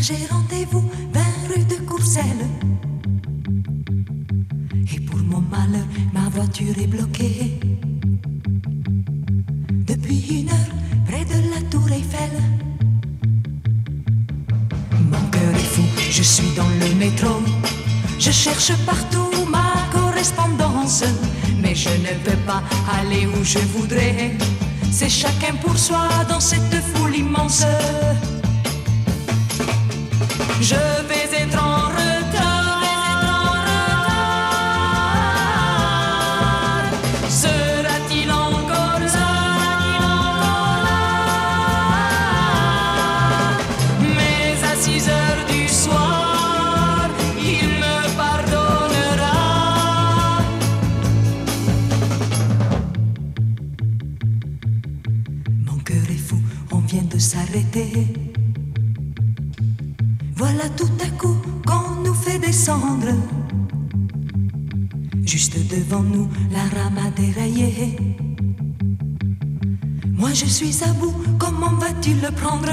J'ai rendez-vous 20 rue de Courcelles. Et pour mon malheur, ma voiture est bloquée. Depuis une heure, près de la tour Eiffel. Mon cœur est fou, je suis dans le métro. Je cherche partout ma correspondance. Mais je ne peux pas aller où je voudrais. C'est chacun pour soi dans cette foule immense. Vient de s'arrêter. Voilà tout à coup qu'on nous fait descendre. Juste devant nous, la rame a déraillé. Moi je suis à bout, comment vas-tu le prendre?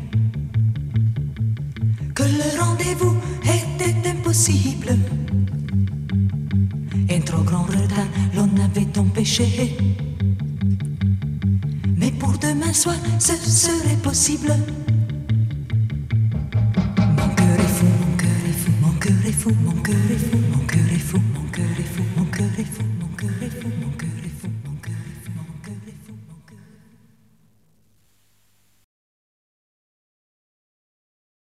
le rendez-vous était impossible. Un trop grand retard l'on avait empêché. Mais pour demain soir, ce serait possible. Mon cœur est fou, mon cœur est fou, mon cœur est fou, mon cœur est fou, mon cœur